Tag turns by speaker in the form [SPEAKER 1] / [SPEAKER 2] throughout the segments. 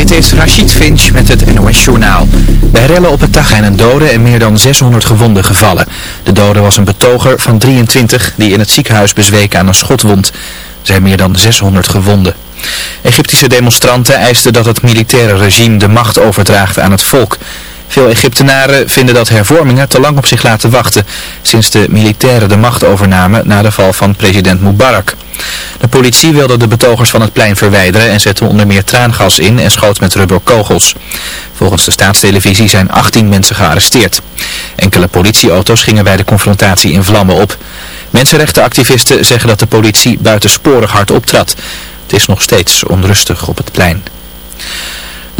[SPEAKER 1] Dit is Rachid Finch met het NOS Journaal. Bij rellen op het dag zijn een dode en meer dan 600 gewonden gevallen. De dode was een betoger van 23 die in het ziekenhuis bezweek aan een schotwond. Er zijn meer dan 600 gewonden. Egyptische demonstranten eisten dat het militaire regime de macht overdraagt aan het volk. Veel Egyptenaren vinden dat hervormingen te lang op zich laten wachten sinds de militairen de macht overnamen na de val van president Mubarak. De politie wilde de betogers van het plein verwijderen en zette onder meer traangas in en schoot met rubberkogels. Volgens de staatstelevisie zijn 18 mensen gearresteerd. Enkele politieauto's gingen bij de confrontatie in vlammen op. Mensenrechtenactivisten zeggen dat de politie buitensporig hard optrad. Het is nog steeds onrustig op het plein.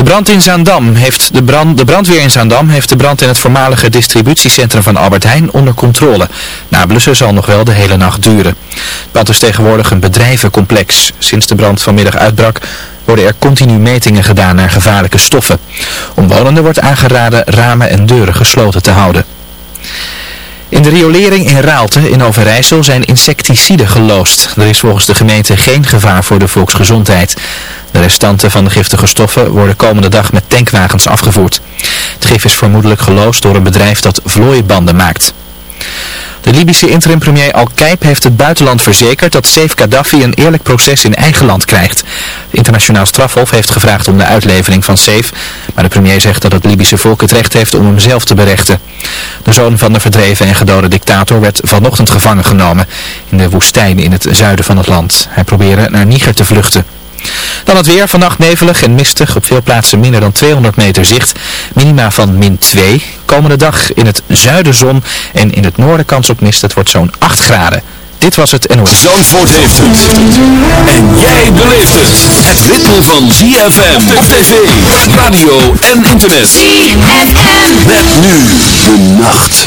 [SPEAKER 1] De brand in Zaandam heeft de, brand, de brandweer in Zaandam heeft de brand in het voormalige distributiecentrum van Albert Heijn onder controle. Nablussen zal nog wel de hele nacht duren. Het brand is tegenwoordig een bedrijvencomplex. Sinds de brand vanmiddag uitbrak worden er continu metingen gedaan naar gevaarlijke stoffen. Omwonenden wordt aangeraden ramen en deuren gesloten te houden. In de riolering in Raalte in Overijssel zijn insecticiden geloosd. Er is volgens de gemeente geen gevaar voor de volksgezondheid. De restanten van de giftige stoffen worden komende dag met tankwagens afgevoerd. Het gif is vermoedelijk geloosd door een bedrijf dat vlooibanden maakt. De Libische interim-premier Al-Kaib heeft het buitenland verzekerd dat Saif Gaddafi een eerlijk proces in eigen land krijgt. Het internationaal strafhof heeft gevraagd om de uitlevering van Saif, maar de premier zegt dat het Libische volk het recht heeft om hem zelf te berechten. De zoon van de verdreven en gedode dictator werd vanochtend gevangen genomen in de woestijn in het zuiden van het land. Hij probeerde naar Niger te vluchten. Dan het weer, vannacht nevelig en mistig, op veel plaatsen minder dan 200 meter zicht. Minima van min 2. Komende dag in het zuiden zon en in het noorden kans op mist. Het wordt zo'n 8 graden. Dit was het NOS.
[SPEAKER 2] Zandvoort heeft het. En jij beleeft het. Het ritme van ZFM op tv, radio en internet. ZFM. Met nu de nacht.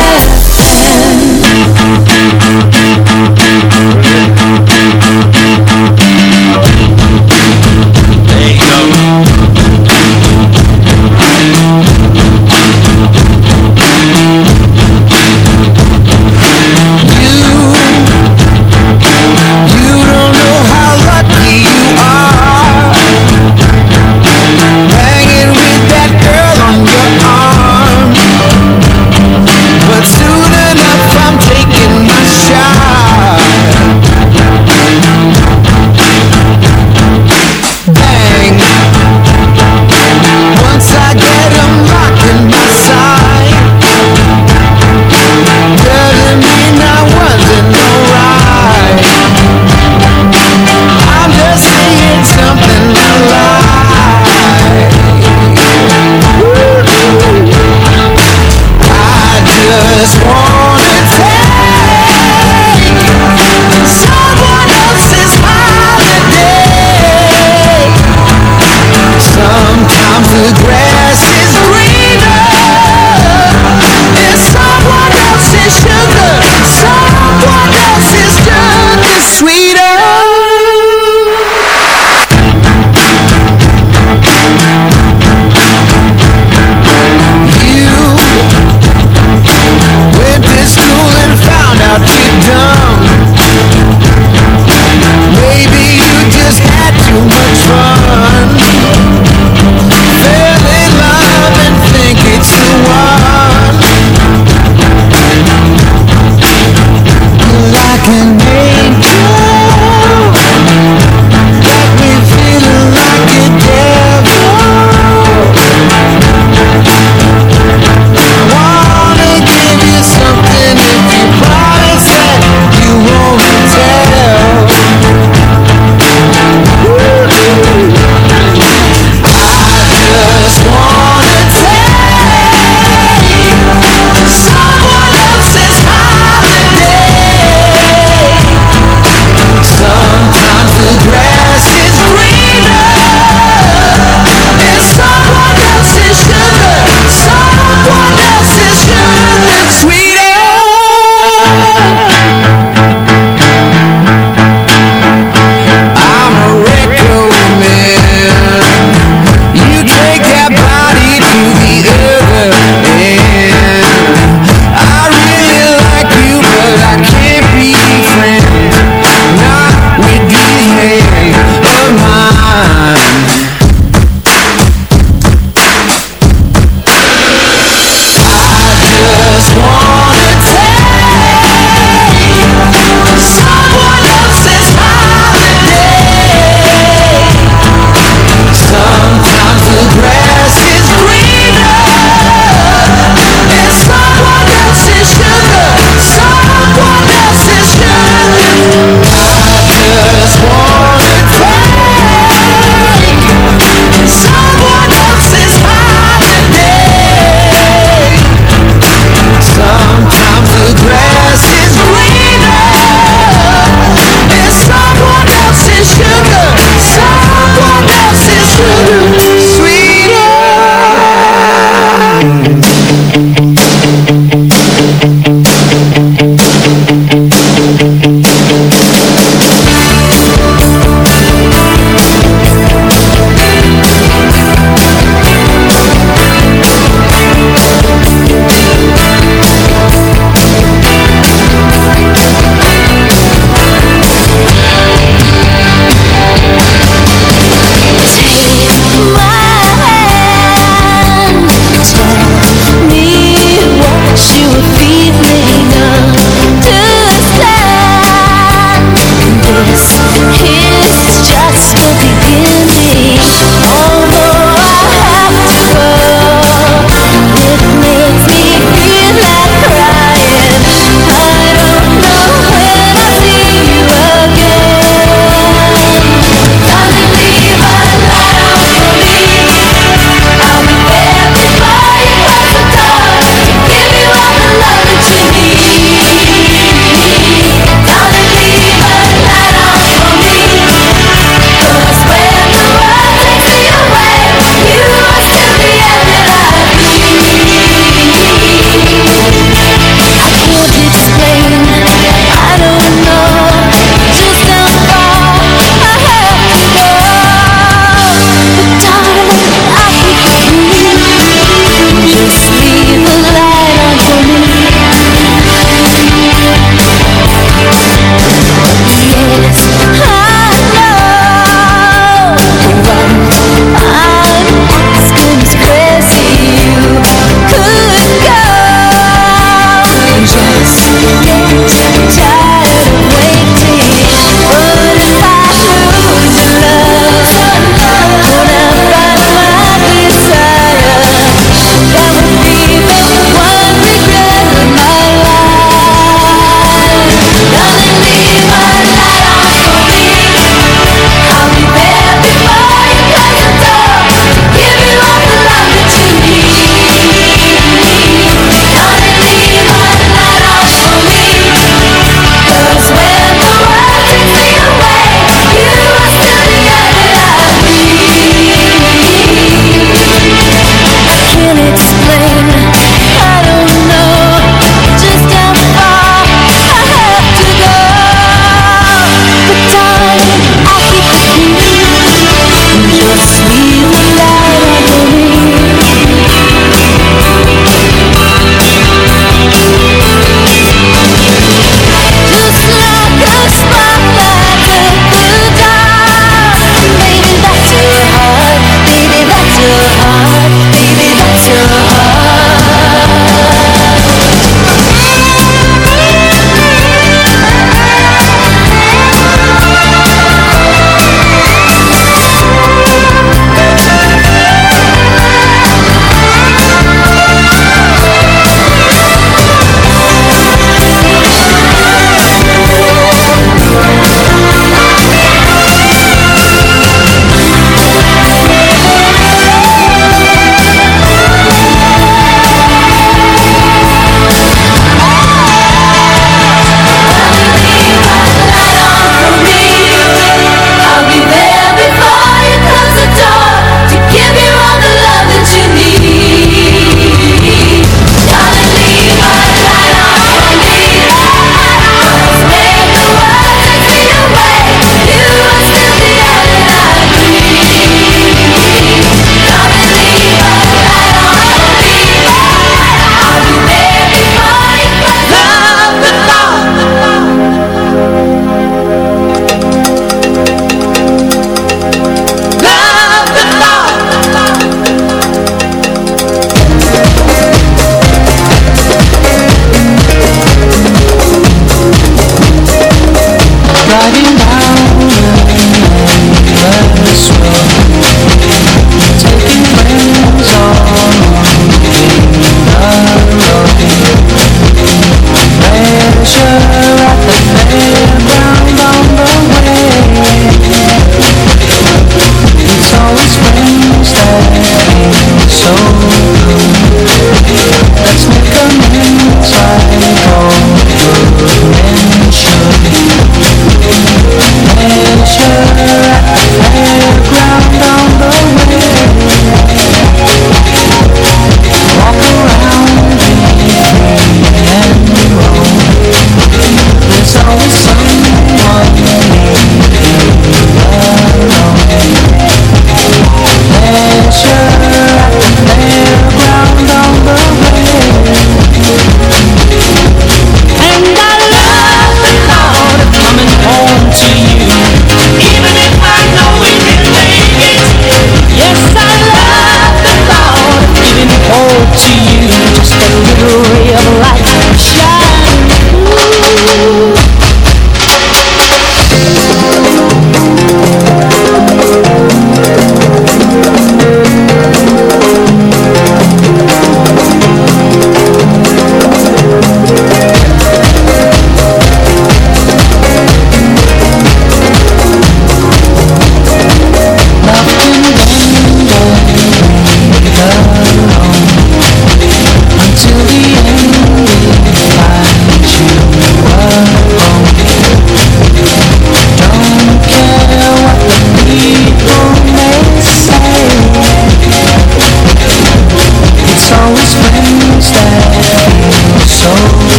[SPEAKER 3] you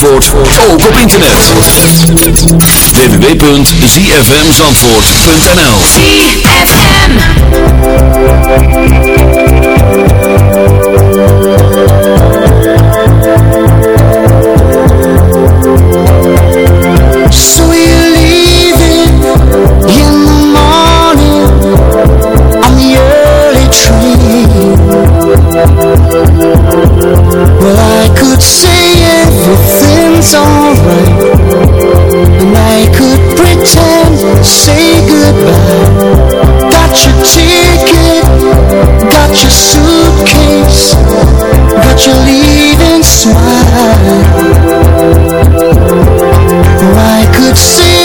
[SPEAKER 2] Zandvoort ook op internet. www.zfmzandvoort.nl
[SPEAKER 4] ZFM
[SPEAKER 3] So could say everything's alright. And I could pretend say goodbye. Got your ticket, got your suitcase Got your leaving smile. And I could say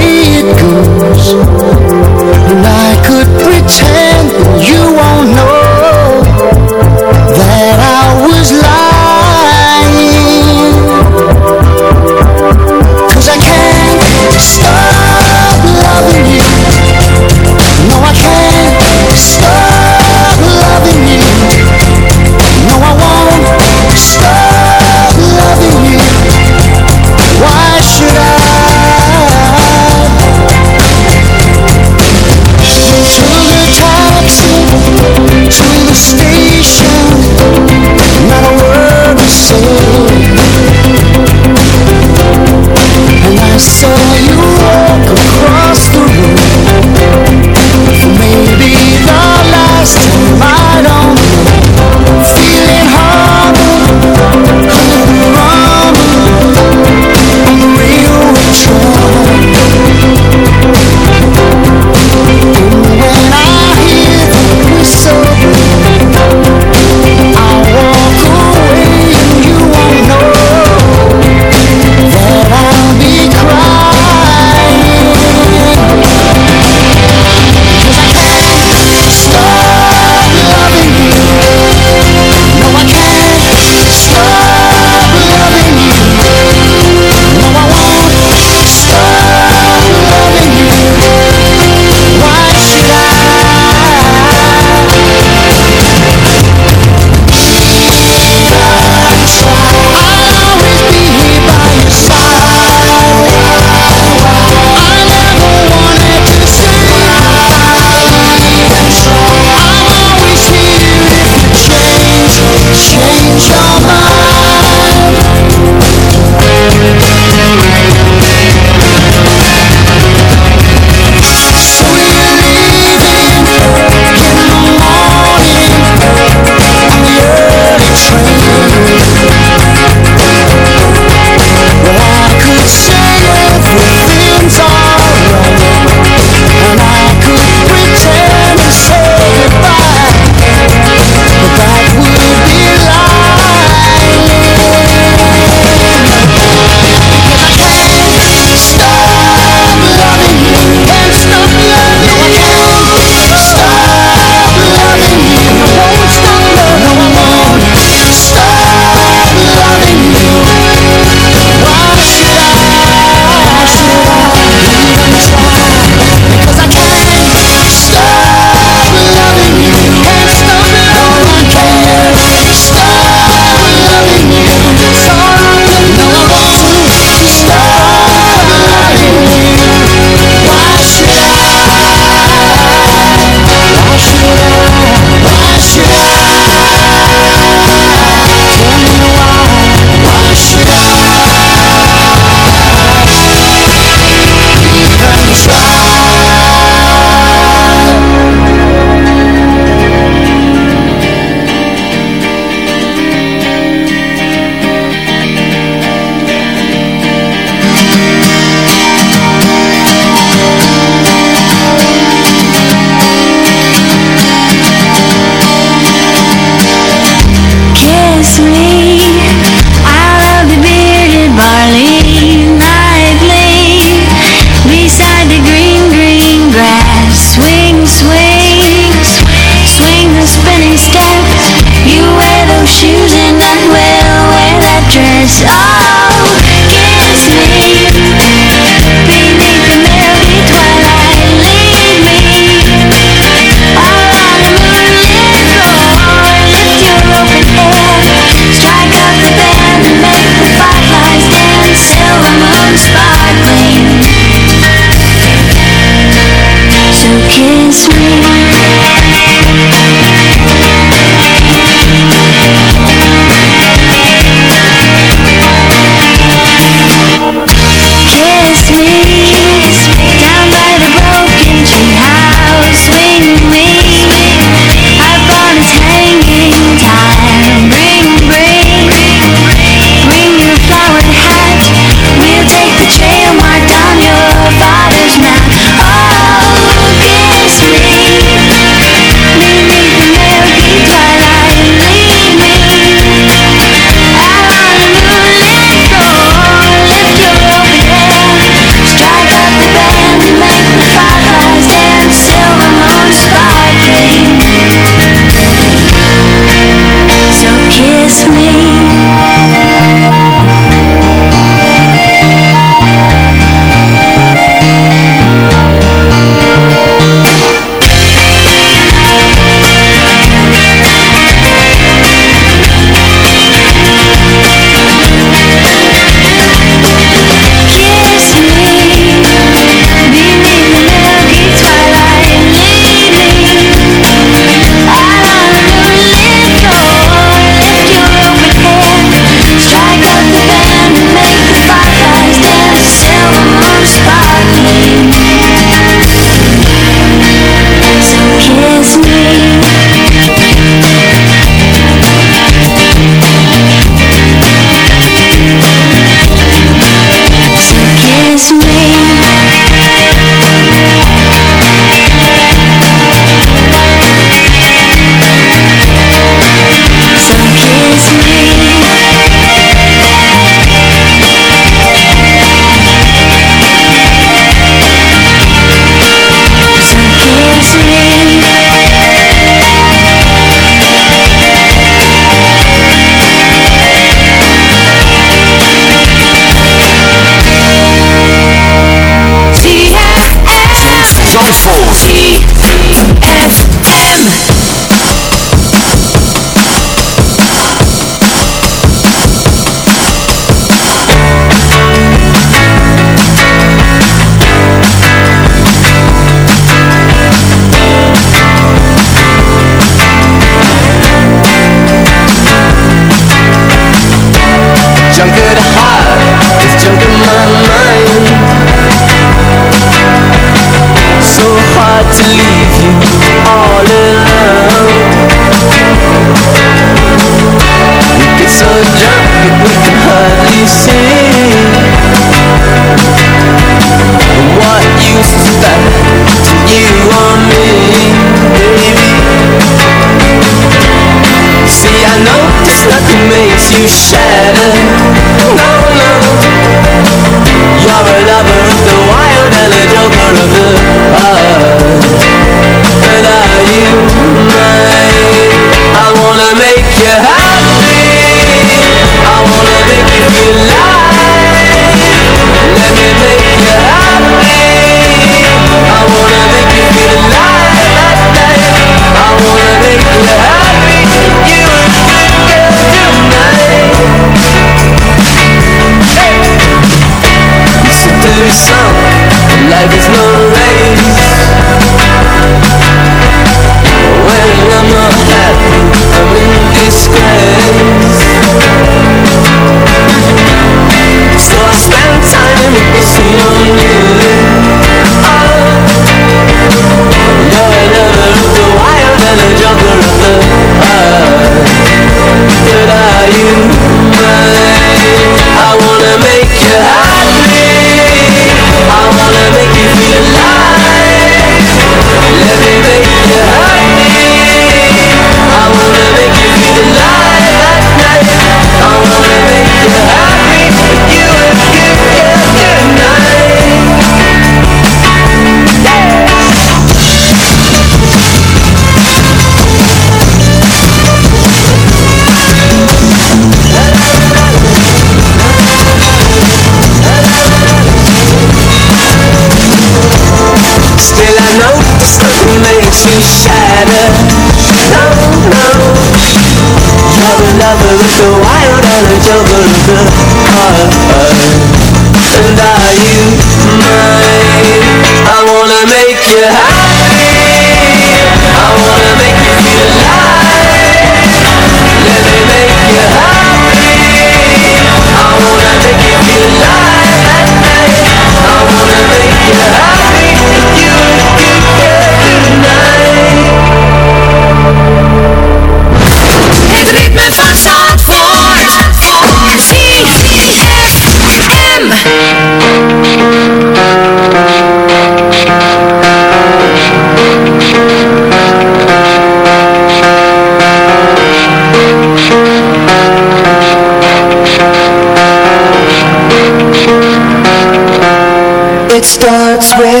[SPEAKER 5] starts with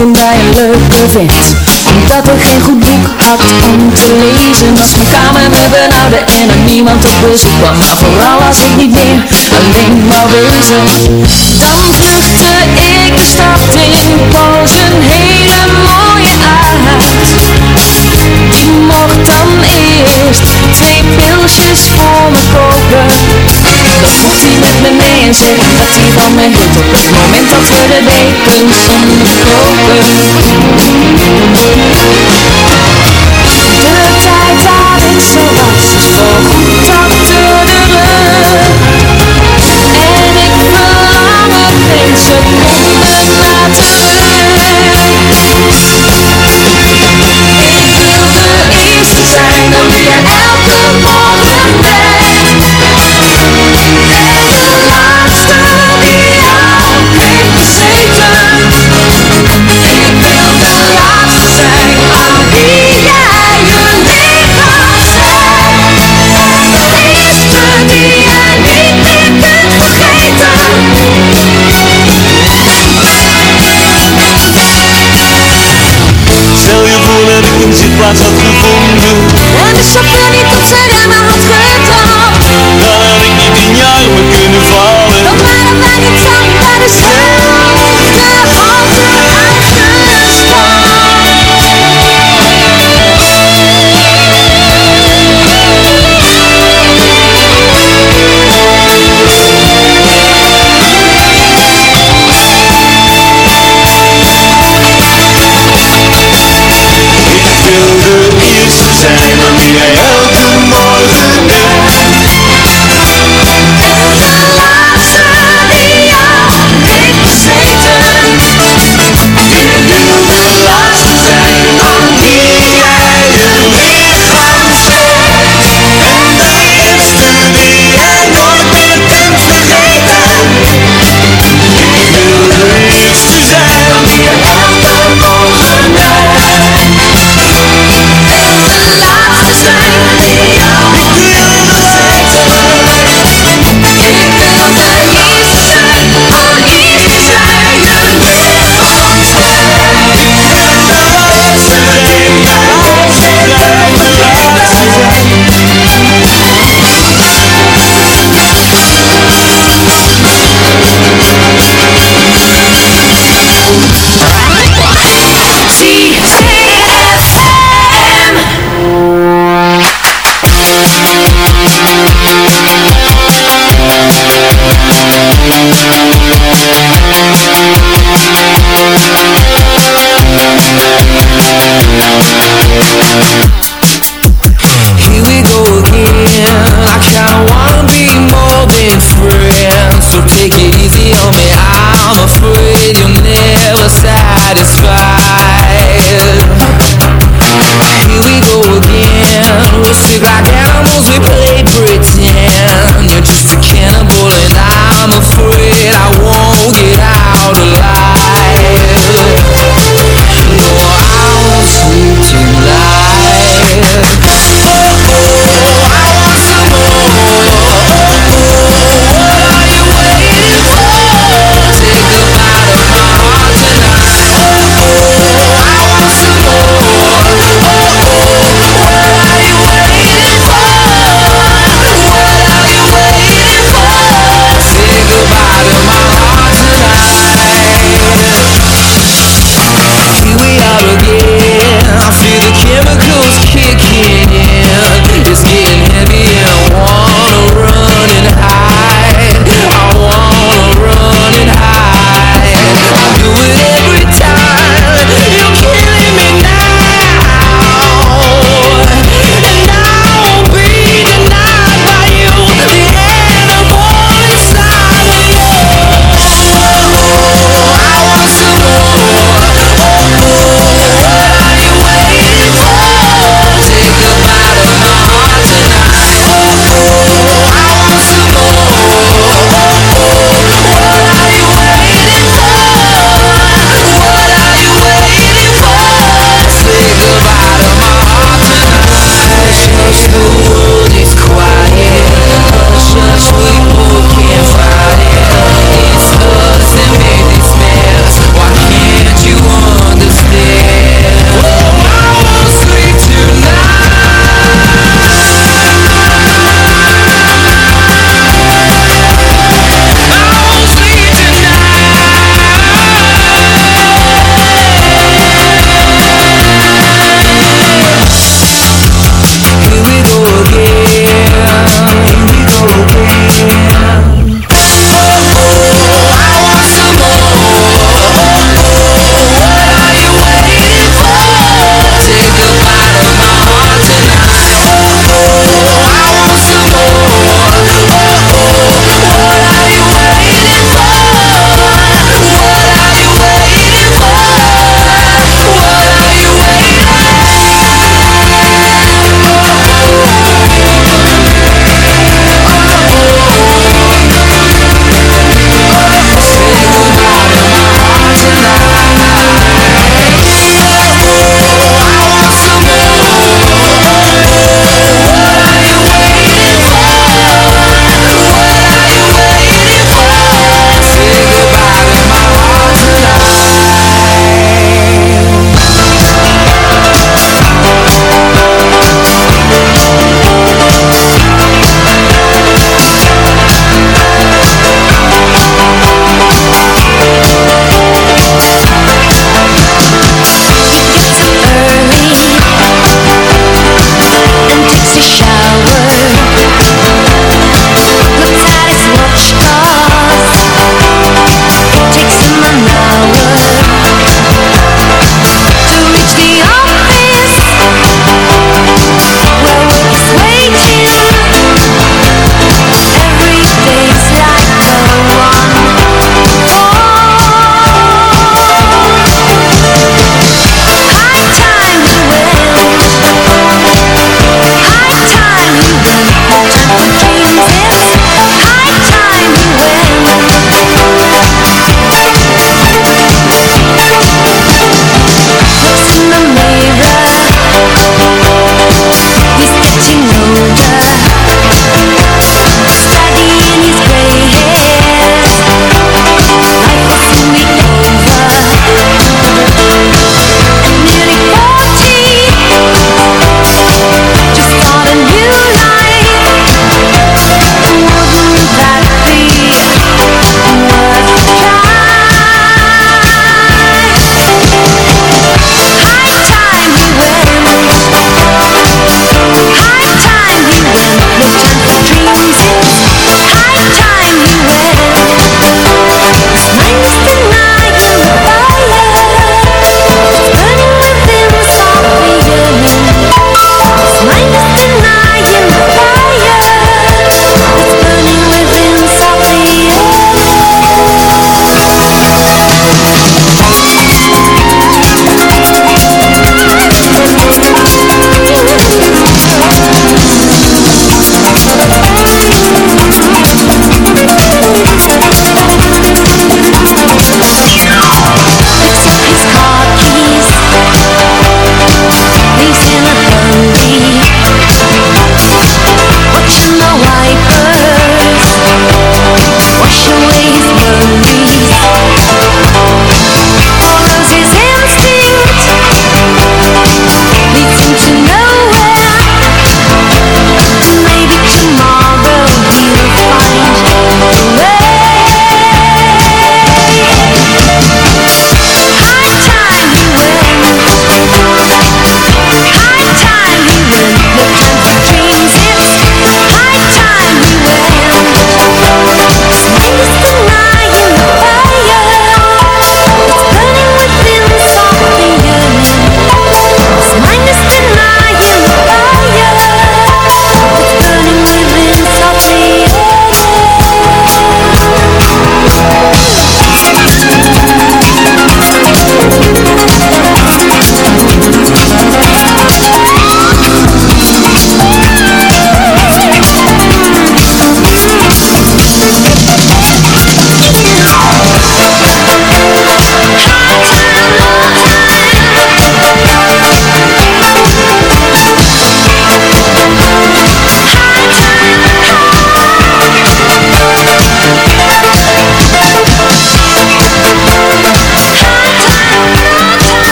[SPEAKER 6] en
[SPEAKER 4] een leuke vent Omdat ik geen goed boek had om te lezen. Als mijn kamer me benauwde en er niemand op bezoek kwam Maar vooral als ik niet meer alleen maar wezen. Dan vluchtte ik de stad in Poos een hele mooie aard. Die mocht dan eerst twee pilsjes voor me kopen. Begon hij met me mee en zegt dat hij van me hield Op het moment dat we de dekens kopen, De tijd daarin zo was, zo gevonden En de chauffeur die tot zijn
[SPEAKER 5] remmen had getrapt Dan had ik niet in
[SPEAKER 3] jou kunnen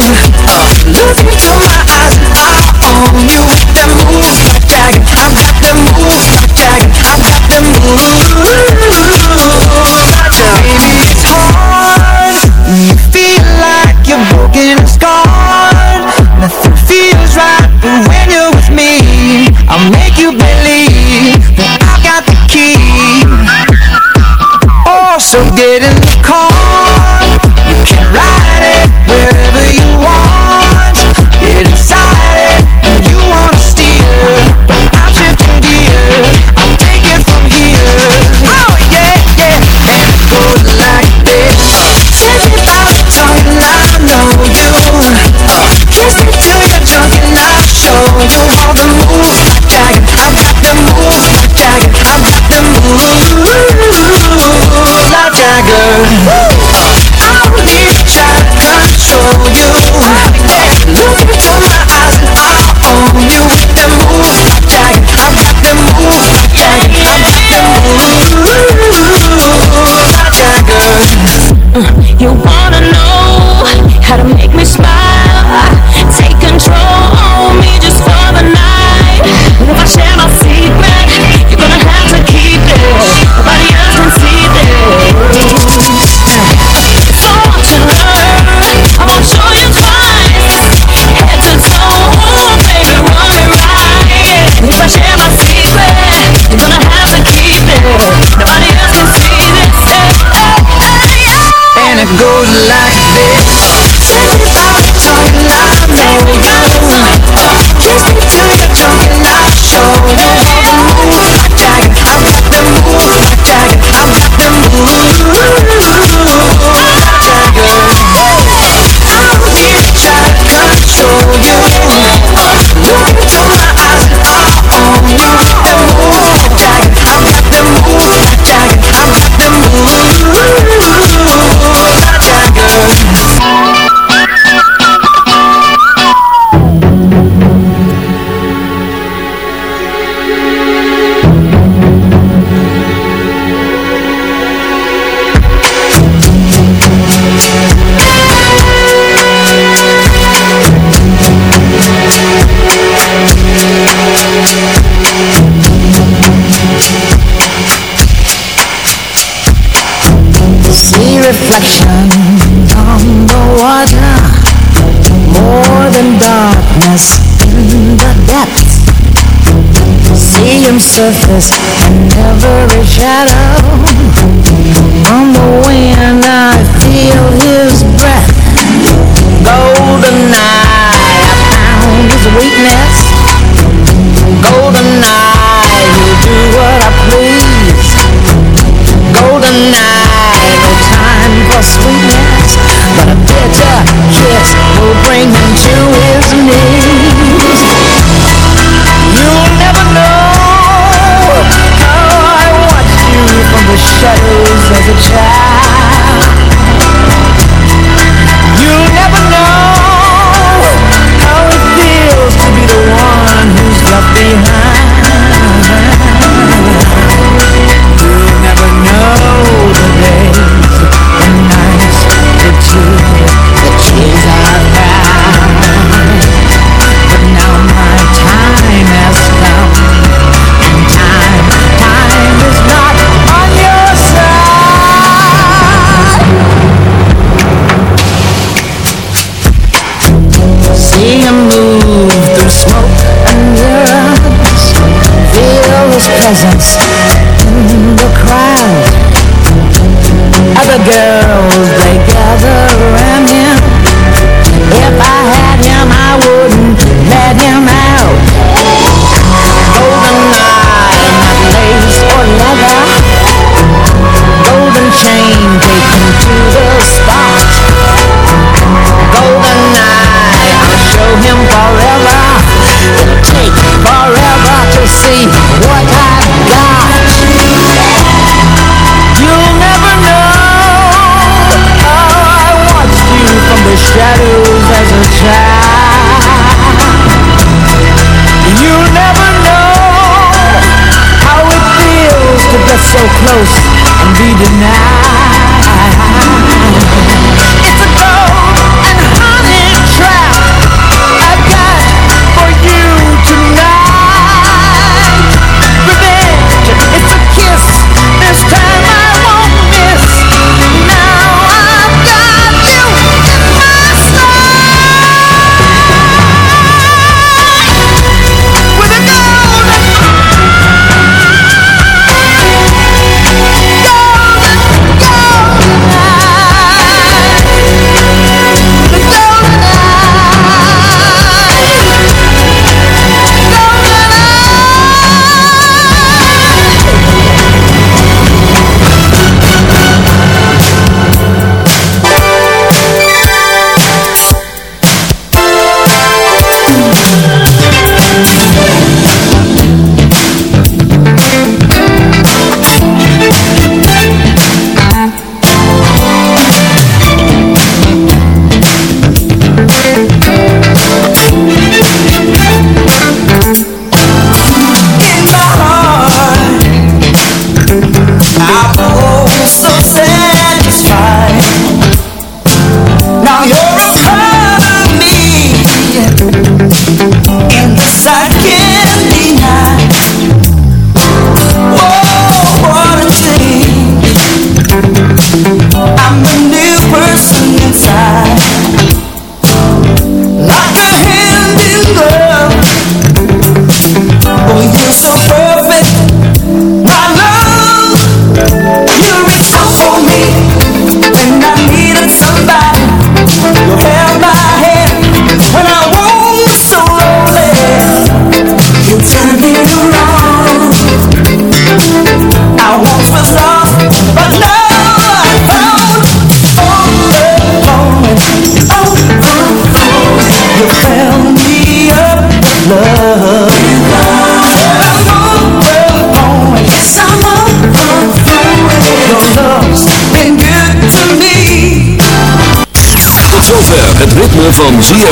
[SPEAKER 3] on